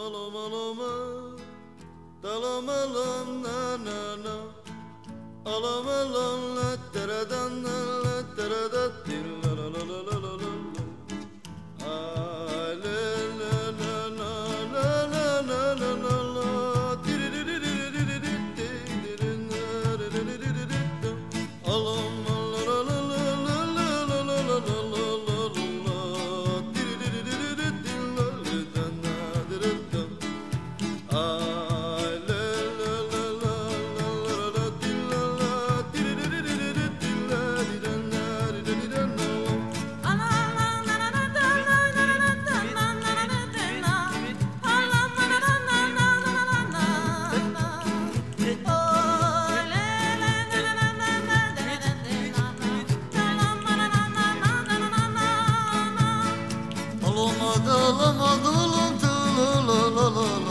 alom aloma Dalam alom na na na. Alom alom la dılım dılım dılım dılım